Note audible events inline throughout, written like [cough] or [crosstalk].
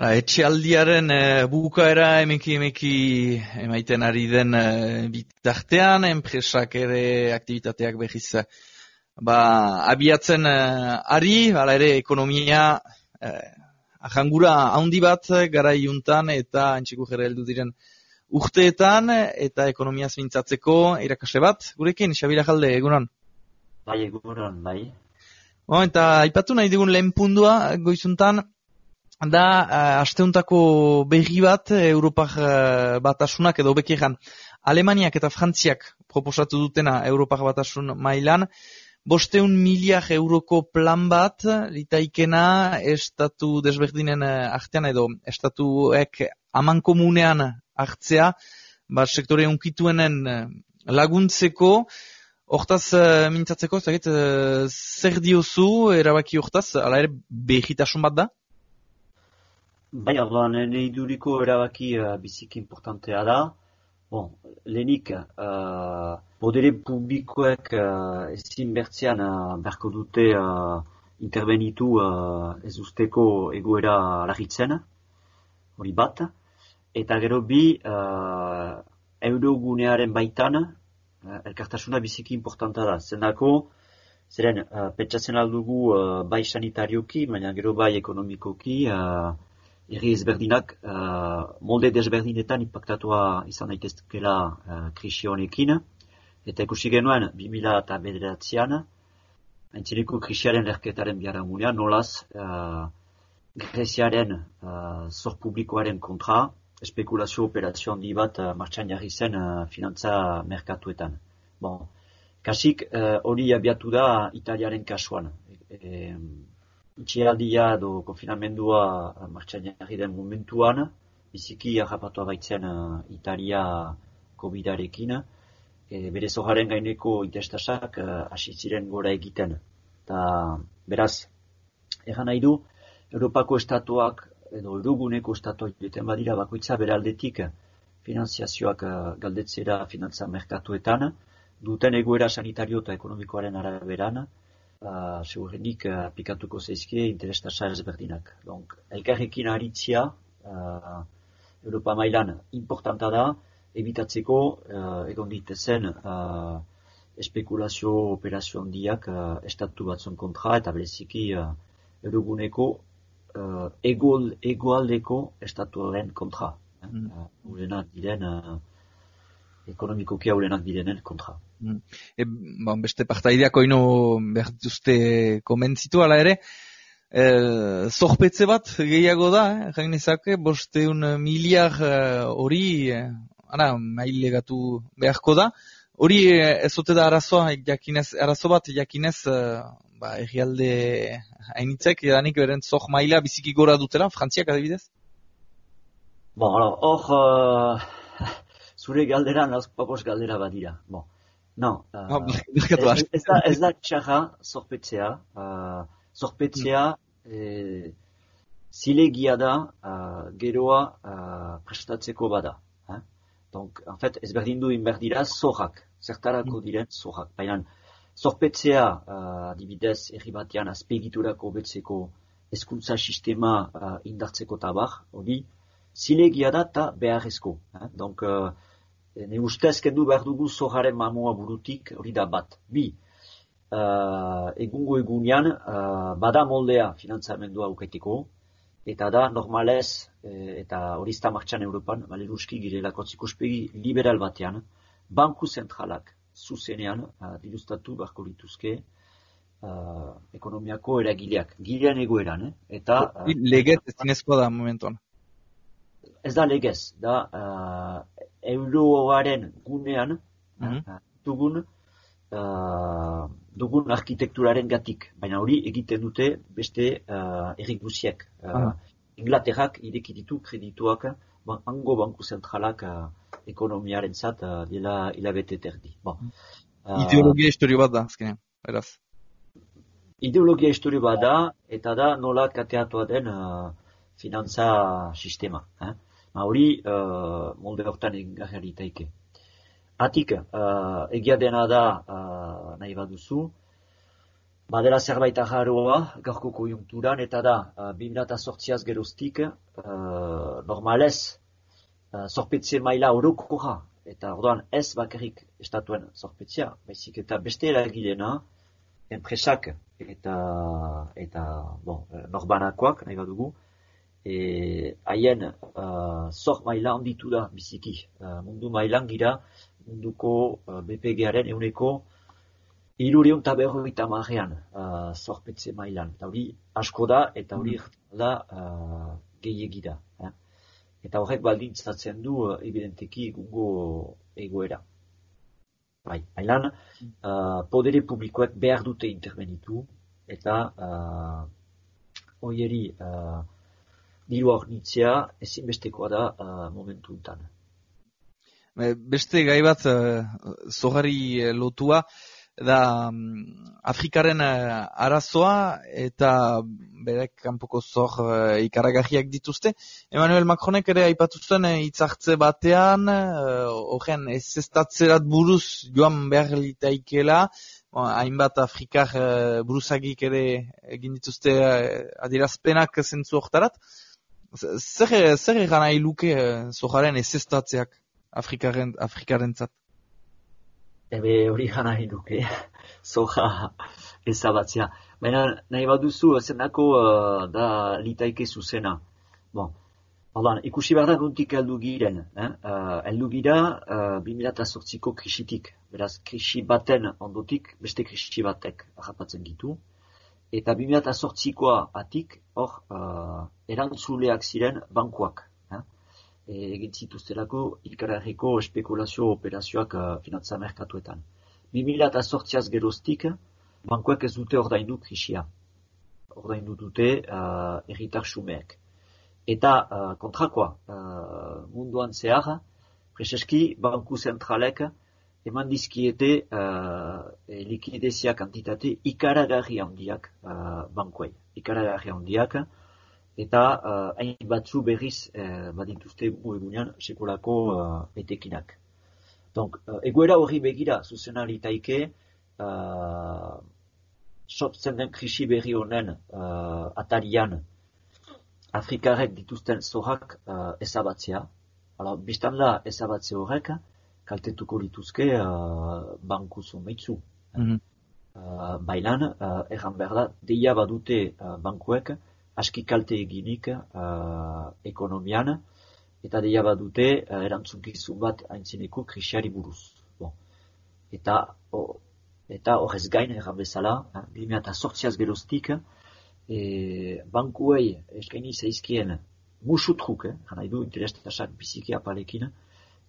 Etxealdiaren e, bukaera emeki emeki emaiten ari den e, bitartean, enpresak ere aktivitateak behiz ba, abiatzen e, ari, bala ere ekonomia e, ahangura handi bat gara iuntan eta antxiko jere heldu diren urteetan eta ekonomia zintzatzeko irakasle bat. Gurekin, Xabila Jalde, egunon? Bai, egunon, bai. Bo, eta aipatu nahi digun lehen pundua goizuntan, da uh, asteuntako berri bat Europak uh, batasunak edo bekeran Alemaniak eta Frantziak proposatu dutena Europak batasun mailan. Bosteun miliar euroko plan bat litaikena estatu desberdinen artean edo estatuek aman komunean hartzea bat sektore unkituenen laguntzeko. Hortaz, uh, mintzatzeko, zagit, uh, zer diozu erabaki hortaz, ala ere, behitasun bat da? Bai, orduan, nahi duriko erabaki uh, biziki importantea da. Bon, lehenik, uh, podere publikoek uh, ezin bertzean uh, berko dute uh, intervenitu uh, ez usteko egoera lagitzen, hori bat. Eta gero bi, uh, eurogunearen baitan, uh, elkartasuna biziki importanta da. Zendako, zeren, uh, pentsatzen aldugu uh, bai sanitarioki, baina gero bai ekonomikoki, uh, Eri ezberdinak, uh, molde desberdinetan impactatua izan daitezkela uh, krisi honekin. Eta ikusi genuen, 2000 eta bederatzean, haintzineko krisiaren lerketaren biara munean, nolaz, uh, Greziaren uh, zor publikoaren kontra, espekulazio operazio handi bat uh, martxan jarri zen uh, finantza merkatuetan. Bon, kasik hori uh, abiatu da Italiaren kasuan. E, itxialdia edo konfinamendua eh, martxan jarri den momentuan, biziki harrapatu baitzen uh, Italia COVID-arekin, e, bere zoharen gaineko intestasak hasi ziren gora egiten. Ta, beraz, egan nahi du, Europako estatuak edo Euroguneko estatuak duten badira bakoitza beraldetik finanziazioak galdetzera finantza merkatuetan, duten egoera sanitario eta ekonomikoaren araberan, uh, segurenik uh, aplikatuko zeizkie interestasa ezberdinak. Donc, elkarrekin aritzia, uh, Europa mailan importanta da, ebitatzeko uh, egon ditezen uh, espekulazio operazio handiak uh, estatu batzun kontra eta bereziki uh, eroguneko uh, egoaldeko estatuaren kontra. Mm. Uh, diren uh, ekonomikoki haurenak direnen kontra. Mm. E, bon, beste partaideako ino behar duzte komentzitu ala ere, e, zorpetze bat gehiago da, eh? jainezake, boste un miliar e, hori, e, ara, mailegatu beharko da, hori e, ez zote da arazoa, jakinez, arazo bat jakinez, e, ba, errialde hainitzek, edanik beren zoh maila biziki gora dutela, frantziak adibidez? Bon, hor, uh zure galdera nauzpapos galdera badira. Bon. No, uh, ez, ez, da, ez da txarra zorpetzea. Uh, zorpetzea eh, zilegia da uh, geroa uh, prestatzeko bada. Eh? Donc, en fait, ez berdin du inberdira zorrak, zertarako mm. diren zorrak. Baina, zorpetzea, uh, adibidez, erri batean azpegiturako betzeko eskuntza sistema uh, indartzeko tabar, hori, zilegia da eta beharrezko. Eh? Donc, uh, ne ustez kendu behar dugu zoharen mamua burutik hori da bat. Bi, uh, egungo egunean uh, bada moldea finantzamendua ukaiteko, eta da normalez, eh, eta hori zta martxan Europan, baleruski girelako zikuspegi liberal batean, banku zentralak zuzenean uh, dilustatu beharko lituzke uh, ekonomiako eragileak, gilean egoeran, eh? eta... Uh, Leget ez da momentuan ez da legez, da uh, euroaren gunean mm -hmm. dugun uh, dugun arkitekturaren gatik. Baina hori egiten dute beste uh, errik guziek. Uh, Inglaterrak ireki ditu kredituak ba, ango banku zentralak uh, ekonomiaren zat uh, dela hilabete terdi. Bon. Uh, Ideologia historio bat da, azkenean, eraz? Ideologia historio bat da, eta da nola kateatua den uh, finantza sistema. Eh? Ma hori, uh, molde hortan egin. Atik, uh, egia dena da, uh, nahi baduzu, badela zerbait aharoa gaurko konjunkturan, eta da, uh, 2008az geroztik, uh, normalez, uh, zorpetze maila orokoa, eta orduan ez bakarrik estatuen zorpetzea, baizik eta beste eragilena, enpresak eta eta bon, norbanakoak nahi badugu, e, haien uh, zor maila handitu da biziki. Uh, mundu mailan gira, munduko uh, BPG-aren euneko irureun eta berroita marrean uh, zorpetze mailan. Eta hori asko da, eta hori mm. da uh, gehiagida. Eh? Eta horrek baldintzatzen du, uh, evidenteki, gungo egoera. Bai, hailan, uh, podere publikoek behar dute intervenitu, eta uh, oieri uh, diru ornitzea ezinbestekoa da uh, momentu untan. Beste gai bat, uh, lotua, da um, Afrikaren uh, arazoa eta berek kanpoko zor uh, ikaragarriak dituzte. Emmanuel Macronek ere aipatu zuen uh, batean, uh, ez estatzerat buruz joan behar litaikela, hainbat Afrikar uh, buruzagik ere egin dituzte uh, adirazpenak zentzu oktarat. Zer, zer egan nahi luke uh, zojaren ez Afrikaren, Afrikaren zat? ebe hori gana duke, [laughs] soja ezabatzea. Baina nahi baduzu, zenako uh, da litaike zuzena. Bon, Ordan, ikusi behar da nuntik heldu giren. Eh? Uh, heldu gira uh, 2008ko krisitik. Beraz, krisi baten ondotik, beste krisi batek agapatzen ditu. Eta 2008koa atik, hor, uh, erantzuleak ziren bankuak egin zituztelako ikararriko espekulazio operazioak uh, finantza merkatuetan. 2008az geroztik, bankoek ez dute ordaindu krisia. Ordaindu dute uh, erritar xumeek. Eta uh, kontrakoa, uh, munduan zehar, preseski banku zentralek eman dizkiete uh, likidezia kantitate ikaragarri handiak uh, bankoei. Ikaragarri handiak, eta uh, hain batzu berriz uh, badintuzte egunean sekolako uh, etekinak. Donc, uh, egoera hori begira zuzena litaike, uh, sortzen den krisi berri honen uh, atarian Afrikarek dituzten zorak uh, ezabatzea. Hala, biztan da ezabatze horrek, kaltetuko lituzke uh, banku zumeitzu. Mm -hmm. uh, bailan, uh, erran behar da, deia badute uh, bankuek, aski kalte eginik uh, ekonomian, eta deia bat dute uh, erantzunkizun bat haintzineko krisiari buruz. Bon. Eta eta horrez gain erran bezala, uh, 2008az geroztik, e, bankuei eskaini zaizkien musutruk, eh, jana idu interestasak biziki apalekin,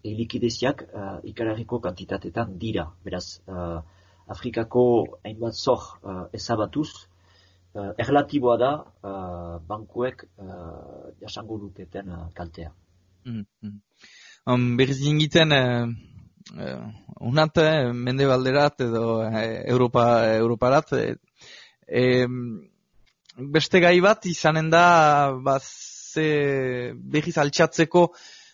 e, likideziak uh, ikararriko kantitatetan dira. Beraz, uh, Afrikako hainbat zor uh, ezabatuz, uh, erlatiboa da uh, bankuek uh, jasango duteten uh, kaltea. Mm -hmm. um, berriz jingiten, uh, uh, unat, eh, mende balderat edo uh, Europa, Europarat, eh, beste gai bat izanen da ba, ze berriz altxatzeko,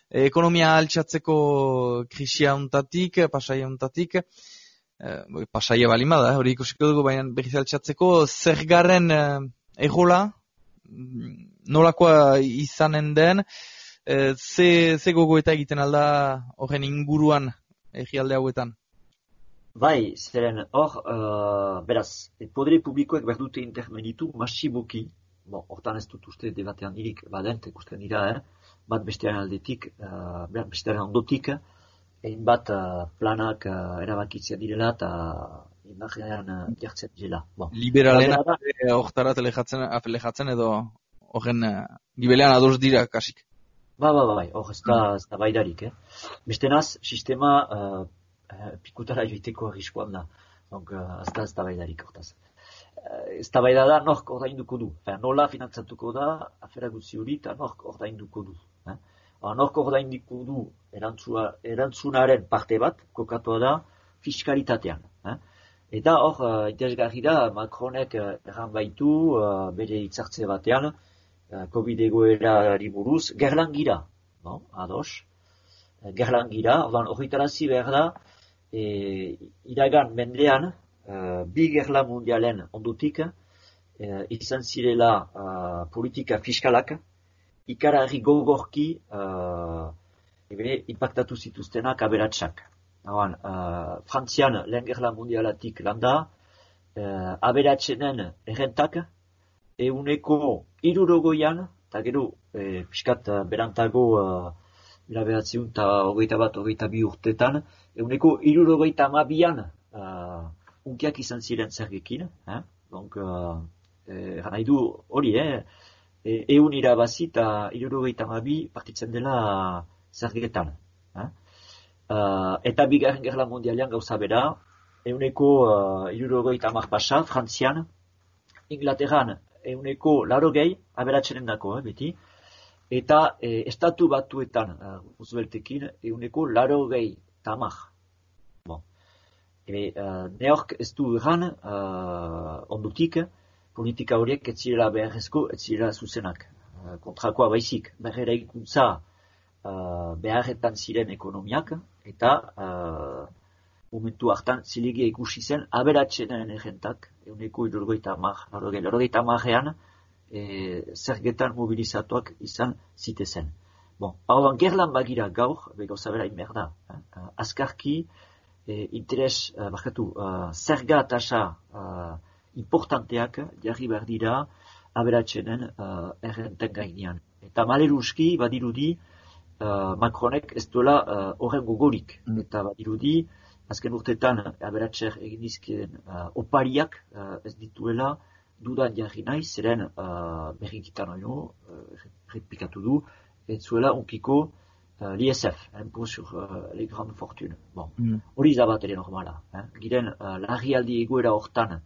ekonomia altxatzeko krisia untatik, pasaia untatik, eh, pasaia balima da, hori ikusiko dugu, baina berriz altxatzeko, zer garren eh, egola, mm, nolakoa izanen den, eh, ze, ze gogo eta egiten alda horren inguruan egialde hauetan? Bai, zeren hor, uh, beraz, podere publikoek berdute intermenitu masiboki, bon, hortan ez dut uste debatean dirik badent, ikusten dira, eh? Bat bestearen aldetik, uh, bestearen ondotik, egin bat uh, planak uh, erabakitzea direla eta imaginean uh, jartzen dira. Bon. Liberalena horretara telejatzen edo horren uh, gibelean ados dira kasik. Ba, ba, ba, bai, hor ez da, ez da baidarik, eh? Beste naz, sistema uh, pikutara joiteko arriskoan da. Donc, uh, ez da, ez da baidarik hortaz. Uh, ez da baidada nork ordainduko du. Enfin, nola finantzatuko da, afera gutzi hori, eta nork ordainduko du. Eh? Nork ordainduko du erantzunaren parte bat, kokatua da, fiskalitatean. Eh? Eta hor, uh, interesgarri da, Macronek uh, erran baitu, uh, bere hitzartze batean, COVID egoerari buruz, gerlan gira, no? ados, gerlan gira, ordan horretarazi behar da, e, iragan mendean, uh, bi gerla mundialen ondutik, uh, izan zirela uh, politika fiskalak, ikarari gogorki uh, ebe, impactatu zituztenak aberatsak. Hauan, uh, Frantzian lehen gerla mundialatik landa, uh, aberatsenen errentak, euneko irurogoian, eta gero, e, piskat berantago, uh, mila behatziun eta hogeita bat, hogeita bi urtetan, euneko irurogeita amabian uh, unkiak izan ziren zergekin. Eh? Donc, uh, eh, nahi du hori, eh? E, eun irabazi eta irurogeita amabi partitzen dela zergetan. Eh? Uh, eta bigarren gerla mondialean gauza bera, euneko uh, irurogeita amak pasa, Frantzian, Inglaterran euneko laro gehi, aberatzenen dako, eh, beti, eta e, estatu batuetan, uh, uzbeltekin, euneko laro gehi, tamak. Bon. E, uh, neork ez du erran, uh, ondutik, politika horiek ez zirela beharrezko, ez zirela zuzenak. Uh, kontrakoa baizik, berrera ikuntza uh, beharretan ziren ekonomiak, eta uh, momentu hartan zilegia ikusi zen aberatxenen egentak, euneko irurgoita mar, irurgoita marrean, e, zergetan mobilizatuak izan zitezen. Bon, hau gerlan bagira gaur, bego zabera inmerda, eh? azkarki, e, interes, uh, bakatu, uh, zerga tasa uh, importanteak jarri behar dira aberatxenen uh, errenten gainean. Eta maleruski badirudi uh, Macronek ez duela horren uh, gogorik. Mm. Eta badirudi, azken urtetan aberatxer egin dizkien uh, opariak uh, ez dituela dudan jarri nahi, zeren uh, berrikitan oino, uh, repikatu du, ez zuela unkiko uh, l'ISF, impôt sur uh, les grandes fortunes. Bon, mm. hori zabat ere normala. Eh? Giren, uh, larri aldi egoera hortan,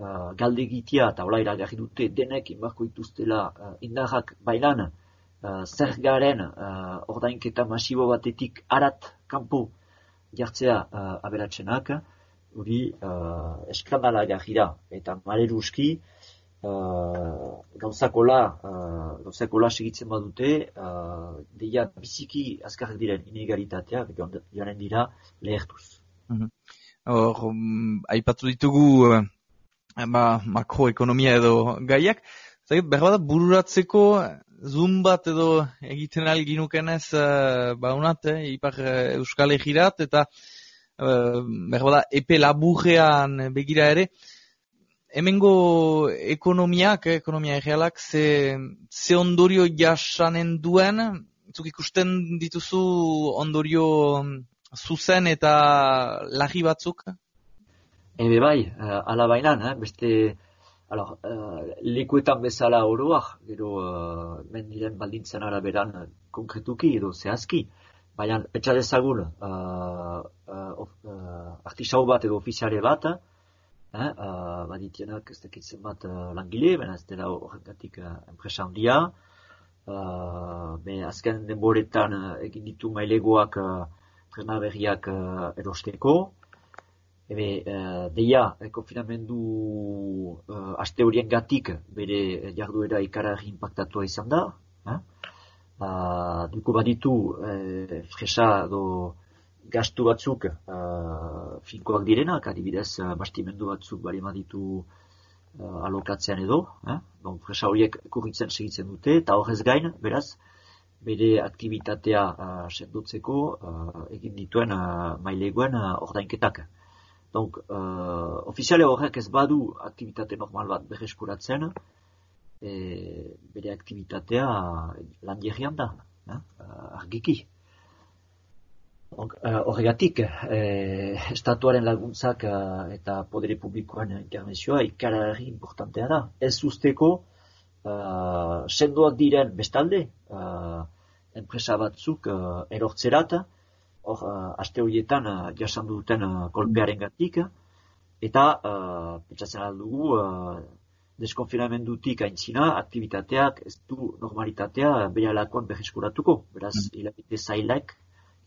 uh, galde gitia eta hola iragarri dute denek inbarko ituztela uh, indarrak bailan, uh, zer garen uh, ordainketa masibo batetik arat kanpo jartzea uh, aberatzenak, hori uh, eskandala gajira. Eta maleruski, uh, gauzakola, uh, gauzakola segitzen badute, uh, deia biziki azkarrak diren inegalitatea, joanen dira lehertuz. Mhm. Hor, um, aipatu ditugu uh, ba, makroekonomia edo gaiak, Zagit, behar bat bururatzeko zoom bat edo egiten alginuken ez, uh, ba unat, eh, ipar uh, euskal egirat, eta uh, behar bat epe laburrean begira ere, hemengo ekonomiak, eh, ekonomia egialak, ze, ze ondorio jasanen duen, zuk ikusten dituzu ondorio zuzen eta lagi batzuk? Ebe bai, ala bainan, eh? beste Alors, uh, lekuetan bezala oroak, gero uh, mendiren baldintzen araberan konkretuki edo zehazki, baina etxa dezagun uh, uh, uh, artisau bat edo ofiziare bat, eh, uh, baditienak ez dakitzen bat uh, langile, baina ez dela horretatik uh, enpresa handia, uh, be, azken denboretan uh, egin ditu mailegoak uh, berriak uh, erosteko, Ebe, uh, deia, e, konfinamendu uh, aste horien gatik bere jarduera ikarari impactatua izan da. Eh? Uh, duko baditu, uh, fresa do gastu batzuk uh, finkoak direnak, adibidez, bastimendu batzuk bari maditu uh, alokatzean edo. Eh? Bon, fresa horiek kurritzen segitzen dute, eta horrez gain, beraz, bere aktivitatea uh, sendotzeko uh, egin dituen uh, mailegoen uh, ordainketak. Donc, uh, ofiziale horrek ez badu aktivitate normal bat berreskuratzen, e, bere aktivitatea landierrian da, eh? argiki. Horregatik, eh, estatuaren laguntzak eta podere publikoan intervenzioa ikarari importantea da. Ez usteko, uh, sendoak diren bestalde, uh, enpresa batzuk uh, erortzerat, hor, uh, aste horietan uh, jasan duten uh, kolpearen gatik, eta uh, pentsatzen aldugu uh, deskonfinamendutik aintzina, aktivitateak ez du normalitatea bere alakoan beheskuratuko, beraz, mm. hilabite zailak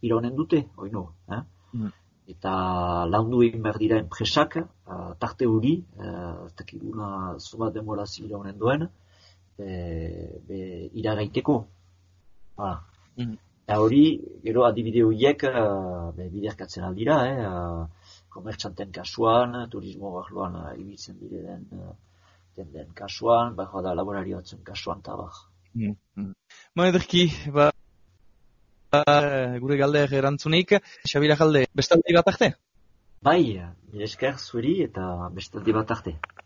ironen dute, oino, eh? Mm. eta laundu egin behar dira enpresak, uh, tarte hori, uh, ez dakiguna zuma demora zibila honen duen, e, be, iragaiteko. Ah. Mm. Eta hori, gero adibide horiek, uh, biderkatzen aldira, eh, uh, komertxanten kasuan, turismo barloan uh, ibiltzen diren uh, den, den kasuan, bai da laborari batzuen kasuan eta bar. Mm. Ba, ederki, ba, gure galde erantzunik, Xabira Jalde, bestaldi bat arte? Bai, esker zuri eta bestaldi bat arte.